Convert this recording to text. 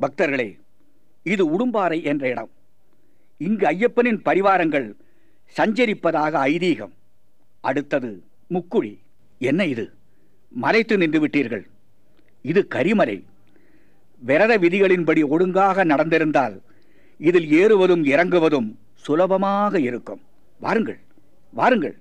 பக்தர்களே இது உடும்பாறை என்ற இடம். இங்கு ஐயப்பனின் பரிவாரங்கள் சஞ்சரிப்பதாக ஐதீகம். அடுத்தது முக்குழி. என்ன இது? மறைத்து நின்று விட்டீர்கள். இது கரிமலை விரத விதிகளின்படி ஒழுங்காக நடந்திருந்தால் இதில் ஏறுவதும் இறங்குவதும் சுலபமாக இருக்கும். வாருங்கள் வாருங்கள்.